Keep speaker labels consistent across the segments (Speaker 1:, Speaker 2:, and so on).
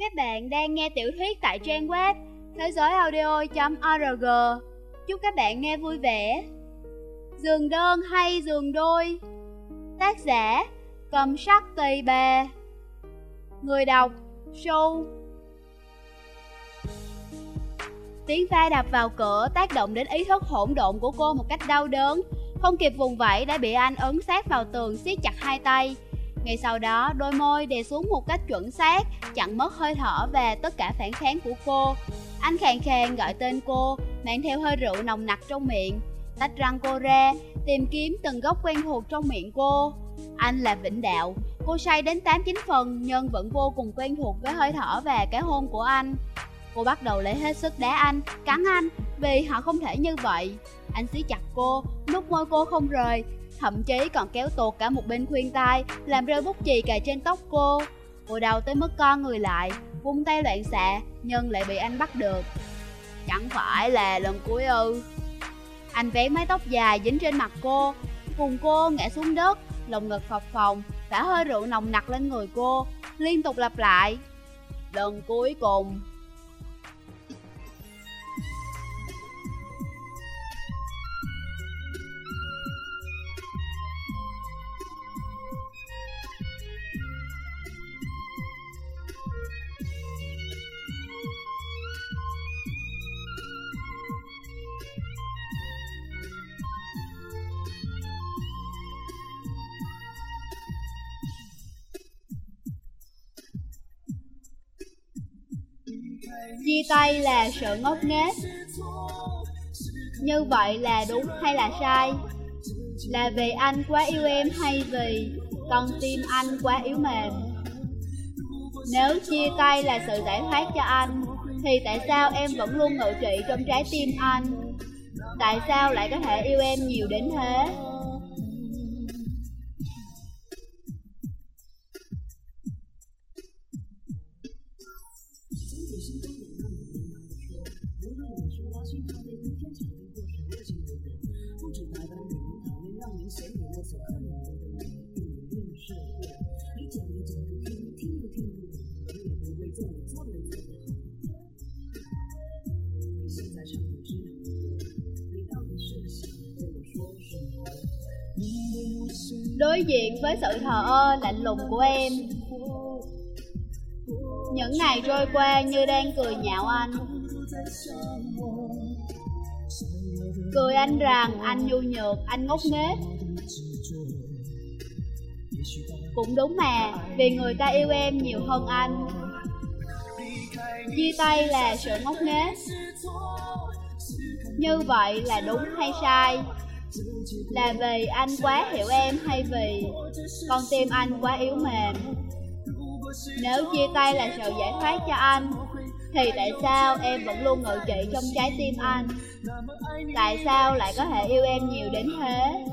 Speaker 1: Các bạn đang nghe tiểu thuyết tại trang web thế giới audio.org. Chúc các bạn nghe vui vẻ. Giường đơn hay giường đôi? Tác giả, Cầm sắc tỳ bà Người đọc Sâu Tiếng va đập vào cửa tác động đến ý thức hỗn độn của cô một cách đau đớn Không kịp vùng vẫy đã bị anh ấn sát vào tường, siết chặt hai tay ngay sau đó, đôi môi đè xuống một cách chuẩn xác, chặn mất hơi thở và tất cả phản kháng của cô. Anh khàn khàn gọi tên cô, mang theo hơi rượu nồng nặc trong miệng, tách răng cô ra, tìm kiếm từng góc quen thuộc trong miệng cô. Anh là Vĩnh Đạo, cô say đến 8-9 phần nhưng vẫn vô cùng quen thuộc với hơi thở và cái hôn của anh. Cô bắt đầu lấy hết sức đá anh, cắn anh, vì họ không thể như vậy. Anh siết chặt cô, nút môi cô không rời, thậm chí còn kéo tuột cả một bên khuyên tai, làm rơi bút chì cài trên tóc cô. Cô đầu tới mức con người lại, vung tay loạn xạ, nhưng lại bị anh bắt được. Chẳng phải là lần cuối ư. Anh vén mái tóc dài dính trên mặt cô, cùng cô ngã xuống đất, lồng ngực phập phồng, đã hơi rượu nồng nặc lên người cô, liên tục lặp lại. Lần cuối cùng, chia tay là sự ngốc nghếch như vậy là đúng hay là sai? Là vì anh quá yêu em hay vì con tim anh quá yếu mềm? Nếu chia tay là sự giải thoát cho anh, thì tại sao em vẫn luôn ngự trị trong trái tim anh? Tại sao lại có thể yêu em nhiều đến thế? Với sự thờ ơ lạnh lùng của em. Những ngày trôi qua như đang cười nhạo anh. Cười anh rằng anh nhu nhược, anh ngốc nghếch. Cũng đúng mà, vì người ta yêu em nhiều hơn anh. Chia tay là sự ngốc nghếch. Như vậy là đúng hay sai? Là vì anh quá hiểu em hay vì con tim anh quá yếu mềm. Nếu chia tay là sự giải thoát cho anh, Thì tại sao em vẫn luôn ngự trị trong trái tim anh? Tại sao lại có thể yêu em nhiều đến thế?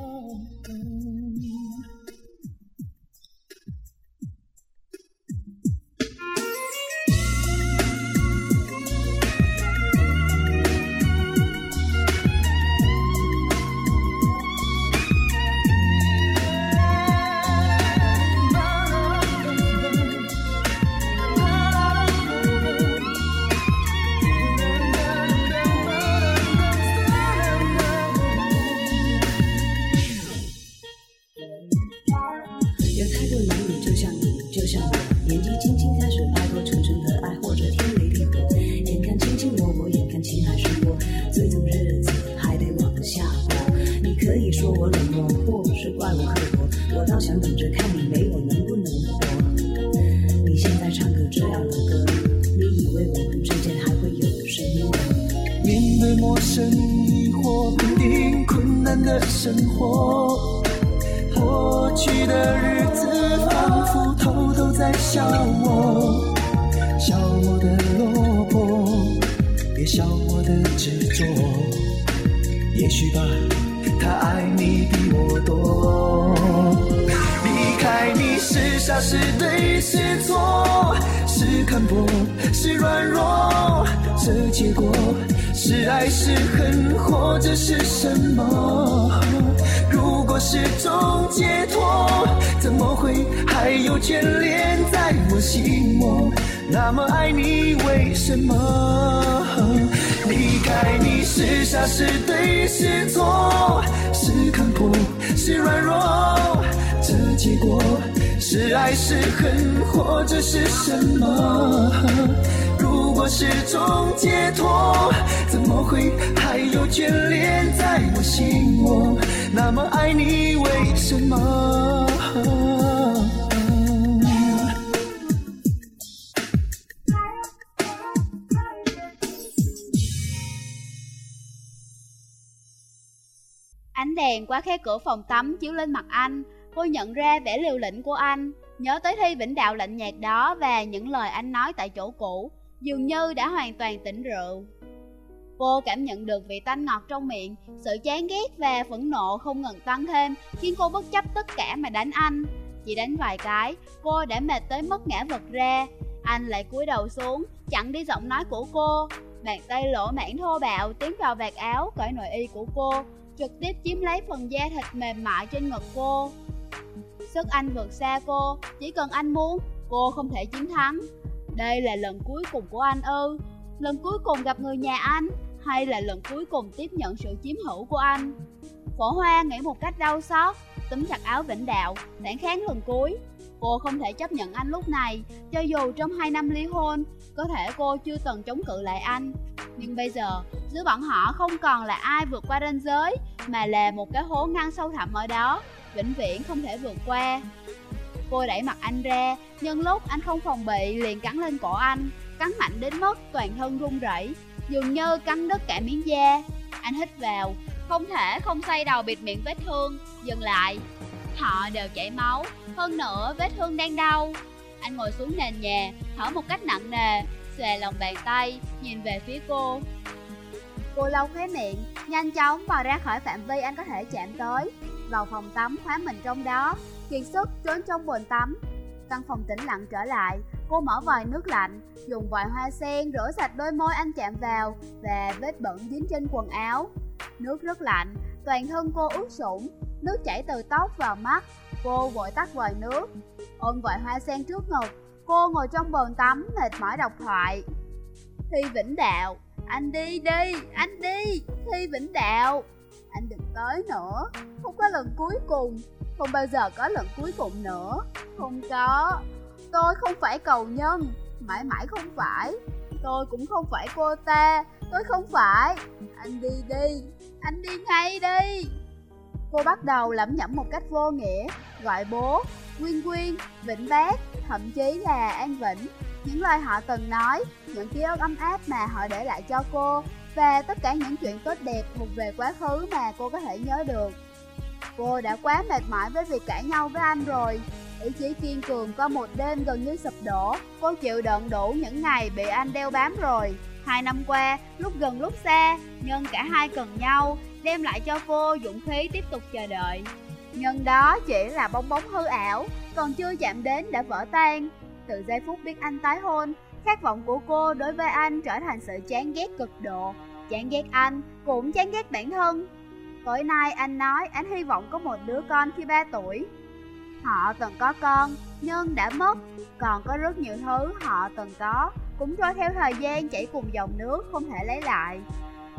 Speaker 2: 我想等着看你，没我能不能活。你现在唱个这样的歌，你以为我们之间还会有什么？
Speaker 3: 面对陌生，疑惑，肯定困难的生活。过去的日子仿佛偷偷在笑我，笑我的落魄，也笑我的执着。也许吧，他爱你比我多。是傻是对是错是看破是软弱这结果是爱是恨或者是什么如果是种解脱怎么会还有眷恋在我心窝那么爱你为什么？离开你是傻是对是错？是看破是软弱这结果是爱是恨，或者是什么？如果是种解脱，怎么会还有眷恋在我心窝？那么爱你，为什么？
Speaker 1: Ánh đèn qua khe cửa phòng tắm chiếu lên mặt anh Cô nhận ra vẻ liều lĩnh của anh. Nhớ tới thi vĩnh đạo lạnh nhạt đó Và những lời anh nói tại chỗ cũ, Dường như đã hoàn toàn tỉnh rượu. Cô cảm nhận được vị tanh ngọt trong miệng, Sự chán ghét và phẫn nộ không ngừng tăng thêm, Khiến cô bất chấp tất cả mà đánh anh. Chỉ đánh vài cái, Cô đã mệt tới mất ngã vật ra. Anh lại cúi đầu xuống, Chặn đi giọng nói của cô. Bàn tay lỗ mảng thô bạo tiến vào vạt áo cởi nội y của cô, trực tiếp chiếm lấy phần da thịt mềm mại trên ngực cô. Sức anh vượt xa cô, chỉ cần anh muốn, cô không thể chiến thắng. Đây là lần cuối cùng của anh ư, lần cuối cùng gặp người nhà anh, hay là lần cuối cùng tiếp nhận sự chiếm hữu của anh. Phổ Hoa nghĩ một cách đau xót, túm chặt áo Vĩnh Đạo, phản kháng lần cuối. Cô không thể chấp nhận anh lúc này, cho dù trong hai năm ly hôn, có thể cô chưa từng chống cự lại anh. Nhưng bây giờ, giữa bọn họ không còn là ai vượt qua ranh giới, mà là một cái hố ngăn sâu thẳm ở đó, vĩnh viễn không thể vượt qua. Cô đẩy mặt anh ra, nhân lúc anh không phòng bị liền cắn lên cổ anh, cắn mạnh đến mức toàn thân run rẩy, dường như cắn đứt cả miếng da. Anh hít vào, không thể không xoay đầu bịt miệng vết thương, dừng lại. Họ đều chảy máu, hơn nữa vết thương đang đau. Anh ngồi xuống nền nhà, thở một cách nặng nề, xòe lòng bàn tay, nhìn về phía cô. Cô lau khóe miệng, nhanh chóng bò ra khỏi phạm vi anh có thể chạm tới. Vào phòng tắm khóa mình trong đó, kiệt sức trốn trong bồn tắm. Căn phòng tĩnh lặng trở lại, cô mở vòi nước lạnh, dùng vòi hoa sen rửa sạch đôi môi anh chạm vào và vết bẩn dính trên quần áo. Nước rất lạnh, toàn thân cô ướt sũng, nước chảy từ tóc vào mắt. Cô vội tắt vòi nước, ôm vòi hoa sen trước ngực, Cô ngồi trong bồn tắm mệt mỏi đọc thoại Thi Vĩnh Đạo Anh đi đi, anh đi Thi Vĩnh Đạo anh đừng tới nữa. Không có lần cuối cùng Không bao giờ có lần cuối cùng nữa. Không có. Tôi không phải cầu nhân Mãi mãi không phải. Tôi cũng không phải cô ta Tôi không phải. Anh đi đi Anh đi ngay đi. Cô bắt đầu lẩm nhẩm một cách vô nghĩa Gọi bố Quyên Quyên, Vĩnh Bác, thậm chí là An Vĩnh. Những lời họ từng nói, những ký ức ấm áp mà họ để lại cho cô và tất cả những chuyện tốt đẹp thuộc về quá khứ mà cô có thể nhớ được. Cô đã quá mệt mỏi với việc cãi nhau với anh rồi. Ý chí kiên cường qua một đêm gần như sụp đổ. Cô chịu đựng đủ những ngày bị anh đeo bám rồi. Hai năm qua, lúc gần lúc xa, nhưng cả hai cần nhau, đem lại cho cô dũng khí tiếp tục chờ đợi. Nhưng đó chỉ là bong bóng hư ảo, còn chưa chạm đến đã vỡ tan. Từ giây phút biết anh tái hôn, khát vọng của cô đối với anh trở thành sự chán ghét cực độ. Chán ghét anh, cũng chán ghét bản thân. Tối nay anh nói anh hy vọng có một đứa con khi 3 tuổi. Họ từng có con, nhưng đã mất. Còn có rất nhiều thứ họ từng có, cũng trôi theo thời gian chảy cùng dòng nước không thể lấy lại.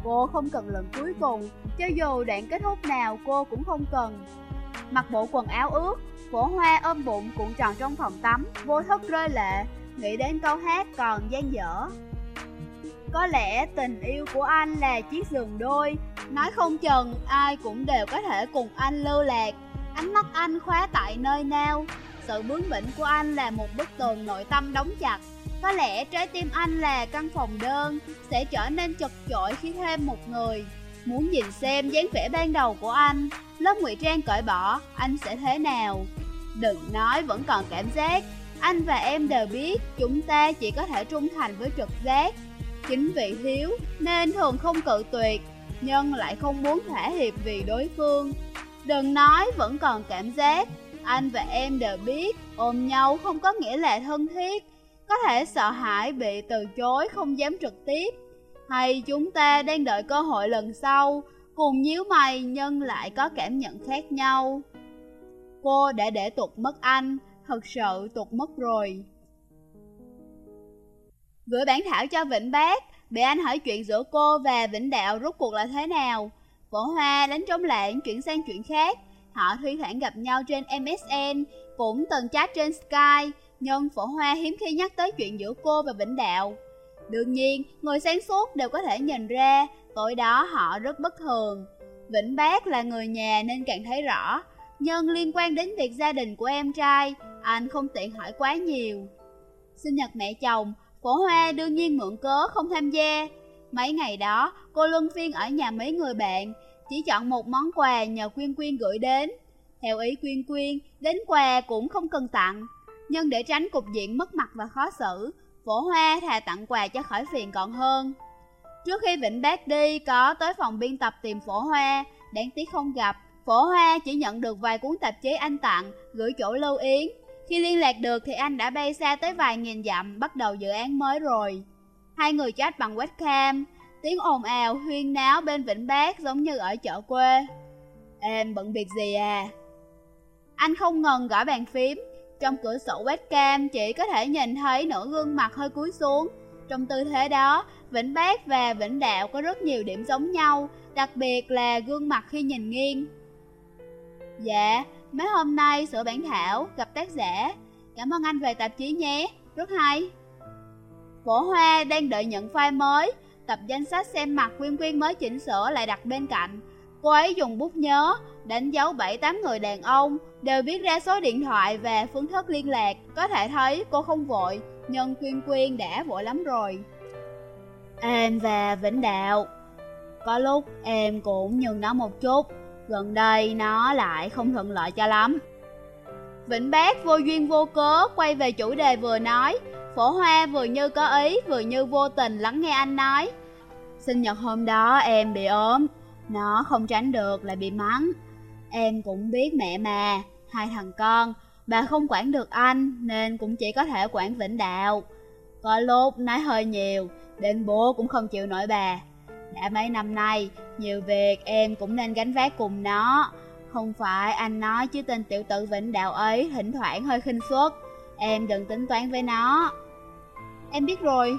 Speaker 1: Cô không cần lần cuối cùng, cho dù đoạn kết thúc nào cô cũng không cần mặc bộ quần áo ướt, phổ hoa ôm bụng cuộn tròn trong phòng tắm, vô thức rơi lệ, nghĩ đến câu hát còn gian dở. Có lẽ tình yêu của anh là chiếc giường đôi, nói không chừng ai cũng đều có thể cùng anh lưu lạc. Ánh mắt anh khóa tại nơi nào, sự bướng bỉnh của anh là một bức tường nội tâm đóng chặt. Có lẽ trái tim anh là căn phòng đơn, sẽ trở nên chật chội khi thêm một người. Muốn nhìn xem dáng vẻ ban đầu của anh Lớp ngụy trang cởi bỏ Anh sẽ thế nào Đừng nói vẫn còn cảm giác anh và em đều biết Chúng ta chỉ có thể trung thành với trực giác. Chính vì hiếu Nên thường không cự tuyệt Nhưng lại không muốn thỏa hiệp vì đối phương. Đừng nói vẫn còn cảm giác Anh và em đều biết Ôm nhau không có nghĩa là thân thiết Có thể sợ hãi bị từ chối không dám trực tiếp. Hay chúng ta đang đợi cơ hội lần sau, cùng nhíu mày nhưng lại có cảm nhận khác nhau. Cô đã để tục mất anh, thật sự tuột mất rồi. Gửi bản thảo cho Vĩnh Bác, bị anh hỏi chuyện giữa cô và Vĩnh Đạo rốt cuộc là thế nào. Phổ Hoa đánh trống lạng chuyển sang chuyện khác. Họ thi thoảng gặp nhau trên MSN, cũng từng chat trên Skype, nhưng Phổ Hoa hiếm khi nhắc tới chuyện giữa cô và Vĩnh Đạo. Đương nhiên, người sáng suốt đều có thể nhìn ra, tối đó họ rất bất thường. Vĩnh Bác là người nhà nên càng thấy rõ, nhưng liên quan đến việc gia đình của em trai, anh không tiện hỏi quá nhiều. Sinh nhật mẹ chồng, Phổ Hoa đương nhiên mượn cớ không tham gia. Mấy ngày đó, cô luân phiên ở nhà mấy người bạn, chỉ chọn một món quà nhờ Quyên Quyên gửi đến. Theo ý Quyên Quyên, đến quà cũng không cần tặng, nhưng để tránh cục diện mất mặt và khó xử, Phổ Hoa thà tặng quà cho khỏi phiền còn hơn. Trước khi Vĩnh Bác đi, có tới phòng biên tập tìm Phổ Hoa, đáng tiếc không gặp. Phổ Hoa chỉ nhận được vài cuốn tạp chí anh tặng, gửi chỗ Lưu Yến. Khi liên lạc được thì anh đã bay xa tới vài nghìn dặm, bắt đầu dự án mới rồi. Hai người chat bằng webcam, tiếng ồn ào huyên náo bên Vĩnh Bác giống như ở chợ quê. Em bận việc gì à? Anh không ngần gõ bàn phím, trong cửa sổ webcam chỉ có thể nhìn thấy nửa gương mặt hơi cúi xuống. Trong tư thế đó, Vĩnh Bác và Vĩnh Đạo có rất nhiều điểm giống nhau, đặc biệt là gương mặt khi nhìn nghiêng. Dạ, mấy hôm nay sửa bản thảo, gặp tác giả. Cảm ơn anh về tạp chí nhé, rất hay. Phổ Hoa đang đợi nhận file mới, tập danh sách xem mặt Quyên Quyên mới chỉnh sửa lại đặt bên cạnh. Cô ấy dùng bút nhớ, đánh dấu 7-8 người đàn ông, đều viết ra số điện thoại và phương thức liên lạc. Có thể thấy cô không vội, nhưng Quyên Quyên đã vội lắm rồi. Em và Vĩnh Đạo Có lúc em cũng nhường nó một chút, gần đây nó lại không thuận lợi cho lắm. Vĩnh Bác vô duyên vô cớ quay về chủ đề vừa nói, Phổ Hoa vừa như có ý vừa như vô tình lắng nghe anh nói. Sinh nhật hôm đó em bị ốm, nó không tránh được lại bị mắng. Em cũng biết mẹ mà, hai thằng con, bà không quản được anh nên cũng chỉ có thể quản Vĩnh Đạo. Có lúc nói hơi nhiều, đến bố cũng không chịu nổi bà. Đã mấy năm nay, nhiều việc em cũng nên gánh vác cùng nó. Không phải anh nói chứ tên tiểu tử Vĩnh Đạo ấy thỉnh thoảng hơi khinh suất. Em đừng tính toán với nó. Em biết rồi.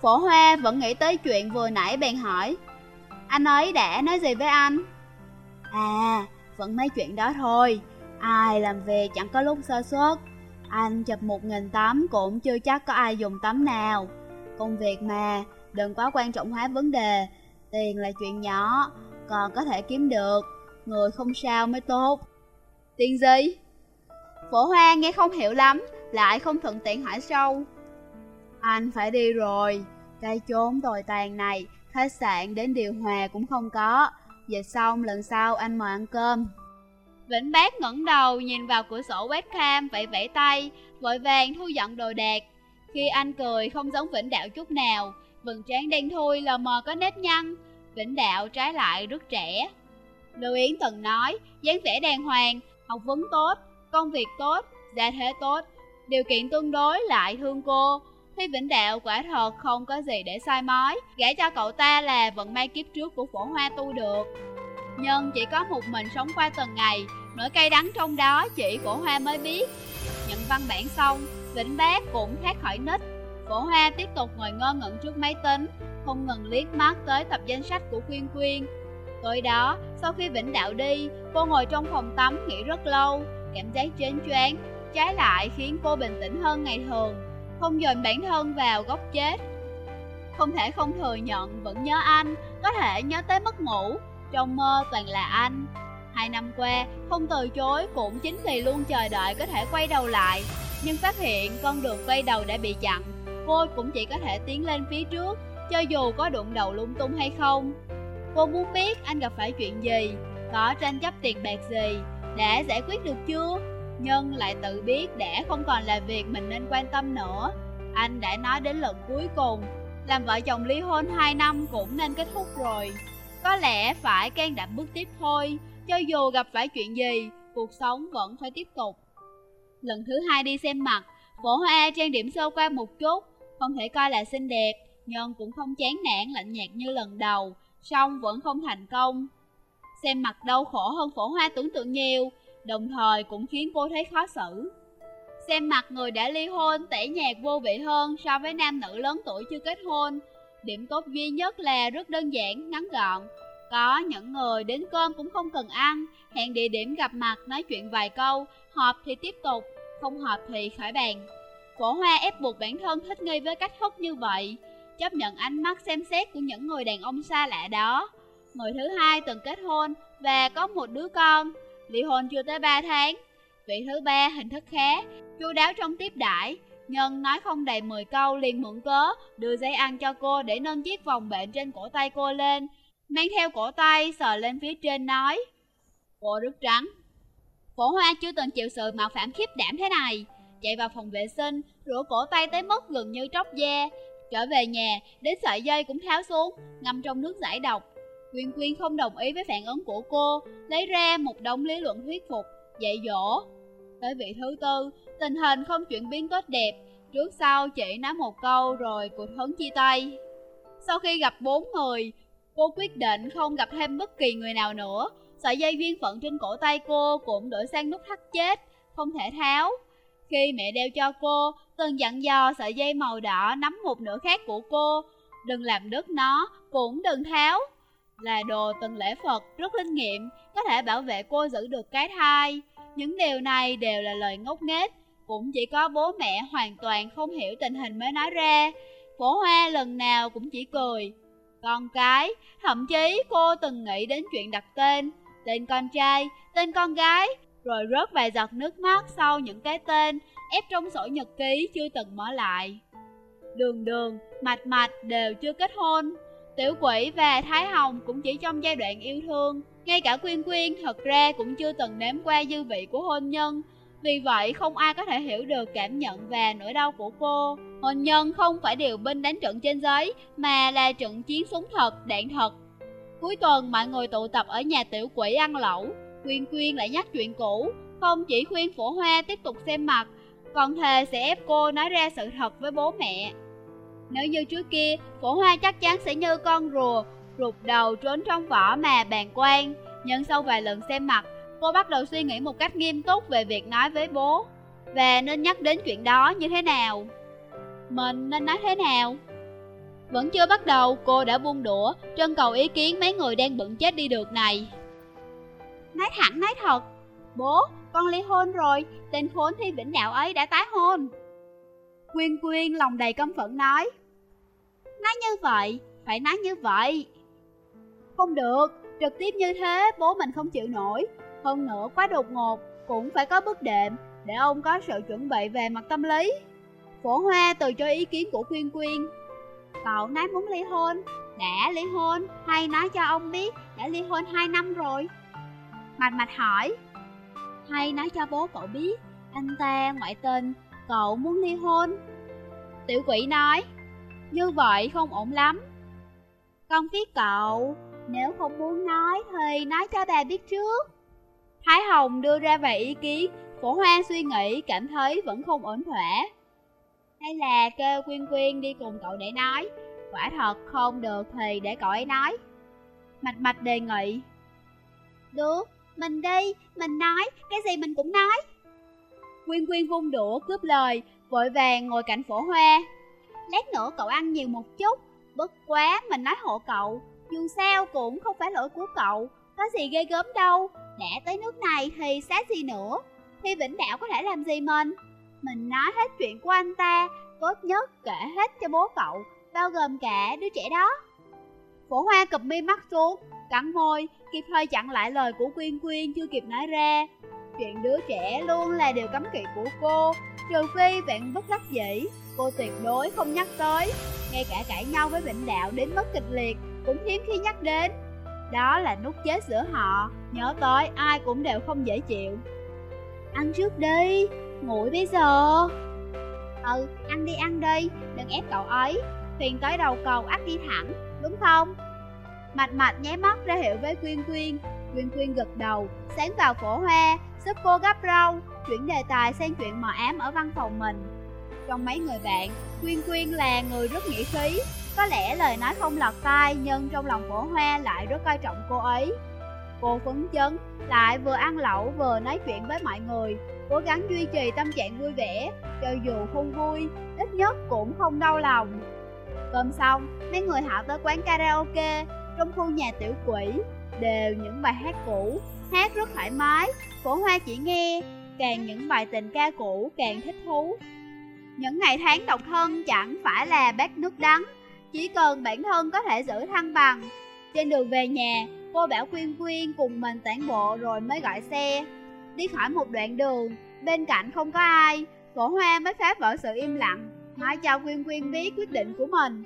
Speaker 1: Phổ Hoa vẫn nghĩ tới chuyện vừa nãy bèn hỏi. Anh ấy đã nói gì với anh? À, vẫn mấy chuyện đó thôi. Ai làm việc chẳng có lúc sơ suất. Anh chụp một nghìn tấm cũng chưa chắc có ai dùng tấm nào. Công việc mà, đừng quá quan trọng hóa vấn đề. Tiền là chuyện nhỏ, còn có thể kiếm được. Người không sao mới tốt. Tiền gì? Phổ Hoa nghe không hiểu lắm, lại không thuận tiện hỏi sâu. Anh phải đi rồi, cái chốn tồi tàn này, khách sạn đến điều hòa cũng không có. Dịch xong lần sau anh mời ăn cơm. Vĩnh Bác ngẩng đầu nhìn vào cửa sổ webcam vẫy vẫy tay, vội vàng thu dọn đồ đạc. Khi anh cười không giống Vĩnh Đạo chút nào, vầng trán đen thui lờ mờ có nếp nhăn, Vĩnh Đạo trái lại rất trẻ. Lưu Yến từng nói, dáng vẻ đàng hoàng, học vấn tốt, công việc tốt, gia thế tốt, điều kiện tương đối lại thương cô. thì Vĩnh Đạo quả thật không có gì để sai mói, gả cho cậu ta là vận may kiếp trước của phổ hoa tu được. Nhưng chỉ có một mình sống qua từng ngày, nỗi cay đắng trong đó chỉ phổ hoa mới biết. Nhận văn bản xong, Vĩnh Bác cũng thoát khỏi nít. Cổ hoa tiếp tục ngồi ngơ ngẩn trước máy tính, không ngừng liếc mắt tới tập danh sách của Quyên Quyên. Tối đó, sau khi Vĩnh Đạo đi, cô ngồi trong phòng tắm nghỉ rất lâu, cảm giác chến choáng, trái lại khiến cô bình tĩnh hơn ngày thường, không dồn bản thân vào góc chết. Không thể không thừa nhận vẫn nhớ anh, có thể nhớ tới mất ngủ, trong mơ toàn là anh. Hai năm qua, không từ chối cũng chính vì luôn chờ đợi có thể quay đầu lại, nhưng phát hiện con đường quay đầu đã bị chặn, cô cũng chỉ có thể tiến lên phía trước, cho dù có đụng đầu lung tung hay không. Cô muốn biết anh gặp phải chuyện gì, có tranh chấp tiền bạc gì, đã giải quyết được chưa? Nhưng lại tự biết đã không còn là việc mình nên quan tâm nữa. Anh đã nói đến lần cuối cùng, làm vợ chồng ly hôn 2 năm cũng nên kết thúc rồi. Có lẽ phải can đảm bước tiếp thôi, cho dù gặp phải chuyện gì, cuộc sống vẫn phải tiếp tục. Lần thứ hai đi xem mặt, phổ hoa trang điểm sơ qua một chút, không thể coi là xinh đẹp, nhưng cũng không chán nản lạnh nhạt như lần đầu, song vẫn không thành công. Xem mặt đau khổ hơn phổ hoa tưởng tượng nhiều, đồng thời cũng khiến cô thấy khó xử. Xem mặt người đã ly hôn tẻ nhạt vô vị hơn so với nam nữ lớn tuổi chưa kết hôn. Điểm tốt duy nhất là rất đơn giản, ngắn gọn. Có những người đến cơm cũng không cần ăn, hẹn địa điểm gặp mặt nói chuyện vài câu, hợp thì tiếp tục, không hợp thì khỏi bàn. Phổ Hoa ép buộc bản thân thích nghi với cách hút như vậy, chấp nhận ánh mắt xem xét của những người đàn ông xa lạ đó. Người thứ hai từng kết hôn và có một đứa con, ly hôn chưa tới 3 tháng. Vị thứ ba hình thức khá, chu đáo trong tiếp đãi Nhân nói không đầy 10 câu liền mượn cớ, đưa giấy ăn cho cô để nâng chiếc vòng bệnh trên cổ tay cô lên, mang theo cổ tay sờ lên phía trên nói. Cô rất trắng. Phổ hoa chưa từng chịu sự mạo phạm khiếp đảm thế này, chạy vào phòng vệ sinh, rửa cổ tay tới mức gần như tróc da, trở về nhà, đến sợi dây cũng tháo xuống, ngâm trong nước giải độc. Quyên Quyên không đồng ý với phản ứng của cô, lấy ra một đống lý luận thuyết phục, dạy dỗ. Tới vị thứ tư, tình hình không chuyển biến tốt đẹp, trước sau chỉ nói một câu rồi cụt hứng chia tay. Sau khi gặp bốn người, cô quyết định không gặp thêm bất kỳ người nào nữa, sợi dây duyên phận trên cổ tay cô cũng đổi sang nút thắt chết, không thể tháo. Khi mẹ đeo cho cô, từng dặn dò sợi dây màu đỏ nắm một nửa khác của cô, đừng làm đứt nó, cũng đừng tháo. Là đồ từng lễ Phật rất linh nghiệm, có thể bảo vệ cô giữ được cái thai. Những điều này đều là lời ngốc nghếch, cũng chỉ có bố mẹ hoàn toàn không hiểu tình hình mới nói ra. Phổ Hoa lần nào cũng chỉ cười. Con cái, thậm chí cô từng nghĩ đến chuyện đặt tên, tên con trai, tên con gái, rồi rớt vài giọt nước mắt sau những cái tên ép trong sổ nhật ký chưa từng mở lại. Đường đường, mạch mạch đều chưa kết hôn, tiểu quỷ và Thái Hồng cũng chỉ trong giai đoạn yêu thương. Ngay cả Quyên Quyên thật ra cũng chưa từng nếm qua dư vị của hôn nhân, vì vậy không ai có thể hiểu được cảm nhận và nỗi đau của cô. Hôn nhân không phải điều binh đánh trận trên giấy, mà là trận chiến súng thật, đạn thật. Cuối tuần mọi người tụ tập ở nhà tiểu quỷ ăn lẩu, Quyên Quyên lại nhắc chuyện cũ, không chỉ khuyên phổ hoa tiếp tục xem mặt, còn thề sẽ ép cô nói ra sự thật với bố mẹ. Nếu như trước kia, phổ hoa chắc chắn sẽ như con rùa, rụt đầu trốn trong vỏ mà bàn quan. Nhưng sau vài lần xem mặt, cô bắt đầu suy nghĩ một cách nghiêm túc về việc nói với bố. Và nên nhắc đến chuyện đó như thế nào? Mình nên nói thế nào? Vẫn chưa bắt đầu, cô đã buông đũa, trân cầu ý kiến mấy người đang bận chết đi được này. Nói thẳng nói thật, bố, con ly hôn rồi, tên khốn thi vĩnh đạo ấy đã tái hôn. Quyên Quyên lòng đầy căm phẫn nói, Nói như vậy, phải nói như vậy. Không được, trực tiếp như thế bố mình không chịu nổi. Hơn nữa quá đột ngột, cũng phải có bước đệm để ông có sự chuẩn bị về mặt tâm lý. Phổ Hoa từ cho ý kiến của Quyên Quyên. Cậu nói muốn ly hôn, đã ly hôn hay nói cho ông biết đã ly hôn 2 năm rồi. Mạch Mạch hỏi, hay nói cho bố cậu biết anh ta ngoại tình, cậu muốn ly hôn. Tiểu quỷ nói, như vậy không ổn lắm. Con biết cậu, nếu không muốn nói thì nói cho bà biết trước. Thái Hồng đưa ra vài ý kiến, phổ hoa suy nghĩ cảm thấy vẫn không ổn thỏa. Hay là kêu Quyên Quyên đi cùng cậu để nói, quả thật không được thì để cậu ấy nói. Mạch Mạch đề nghị. Được, mình đi, mình nói, cái gì mình cũng nói. Quyên Quyên vung đũa cướp lời, vội vàng ngồi cạnh phổ hoa. Lát nữa cậu ăn nhiều một chút, bất quá mình nói hộ cậu, dù sao cũng không phải lỗi của cậu, có gì ghê gớm đâu, đã tới nước này thì xá gì nữa, thì Vĩnh Đạo có thể làm gì mình? Mình nói hết chuyện của anh ta, tốt nhất kể hết cho bố cậu, bao gồm cả đứa trẻ đó. Phổ Hoa cụp mi mắt xuống, cắn môi, kịp thời chặn lại lời của Quyên Quyên chưa kịp nói ra. Chuyện đứa trẻ luôn là điều cấm kỵ của cô, trừ phi vẹn bất đắc dĩ, cô tuyệt đối không nhắc tới. Ngay cả cãi nhau với bệnh Đạo đến mất kịch liệt, cũng hiếm khi nhắc đến. Đó là nút chế giữa họ, nhớ tới ai cũng đều không dễ chịu. Ăn trước đi, nguội bây giờ. Ừ, ăn đi ăn đi, đừng ép cậu ấy, thuyền tới đầu cầu ắt đi thẳng, đúng không? Mạch mạch nháy mắt ra hiệu với Quyên Quyên Quyên Quyên gật đầu, sáng vào cổ hoa, giúp cô gấp rau, chuyển đề tài sang chuyện mờ ám ở văn phòng mình. Trong mấy người bạn, Quyên Quyên là người rất nghĩa khí, có lẽ lời nói không lọt tai nhưng trong lòng cổ hoa lại rất coi trọng cô ấy. Cô phấn chấn, lại vừa ăn lẩu vừa nói chuyện với mọi người, cố gắng duy trì tâm trạng vui vẻ, cho dù không vui, ít nhất cũng không đau lòng. Cơm xong, mấy người họ tới quán karaoke trong khu nhà tiểu quỷ, đều những bài hát cũ, hát rất thoải mái, cổ hoa chỉ nghe, càng những bài tình ca cũ càng thích thú. Những ngày tháng độc thân chẳng phải là bát nước đắng, chỉ cần bản thân có thể giữ thăng bằng. Trên đường về nhà, cô bảo Quyên Quyên cùng mình tản bộ rồi mới gọi xe. Đi khỏi một đoạn đường, bên cạnh không có ai, cổ hoa mới phá vỡ sự im lặng, nói cho Quyên Quyên biết quyết định của mình.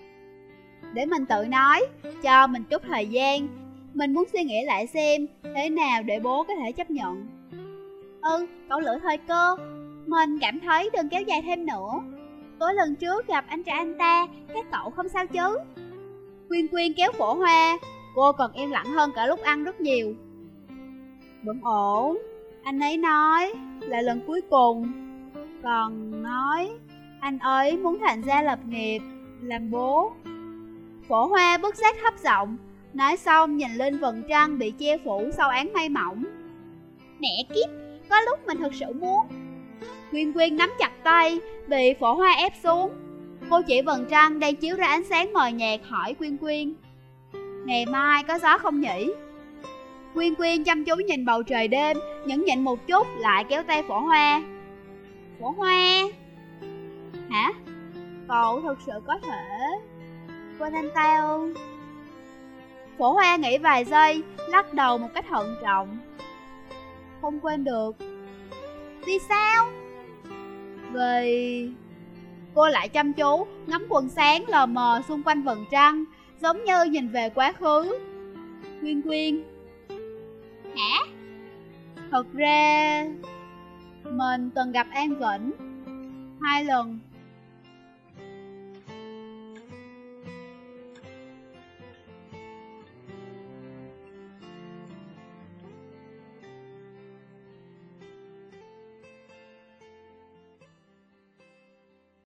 Speaker 1: Để mình tự nói, cho mình chút thời gian, mình muốn suy nghĩ lại xem thế nào để bố có thể chấp nhận. Ừ, cậu lựa thời cơ, mình cảm thấy đừng kéo dài thêm nữa. Tối lần trước gặp anh trai anh ta, các cậu không sao chứ? Quyên Quyên kéo phổ hoa, cô còn im lặng hơn cả lúc ăn rất nhiều. Vẫn ổn, anh ấy nói là lần cuối cùng Còn nói anh ấy muốn thành gia lập nghiệp Làm bố Phổ hoa bức giác hấp giọng Nói xong nhìn lên vầng trăng bị che phủ sau án mây mỏng Mẹ kiếp, có lúc mình thật sự muốn Quyên Quyên nắm chặt tay, bị phổ hoa ép xuống Cô chỉ vầng trăng đang chiếu ra ánh sáng mờ nhạt hỏi Quyên Quyên Ngày mai có gió không nhỉ? Quyên Quyên chăm chú nhìn bầu trời đêm, nhẫn nhịn một chút lại kéo tay phổ hoa. Phổ hoa? Hả? Cậu thực sự có thể quên anh ta không? Phổ hoa nghĩ vài giây, lắc đầu một cách thận trọng. Không quên được. Vì sao? Vì... Cô lại chăm chú, ngắm quần sáng lờ mờ xung quanh vầng trăng, giống như nhìn về quá khứ. Quyên Quyên Hả? Thật ra Mình từng gặp An Vĩnh Hai lần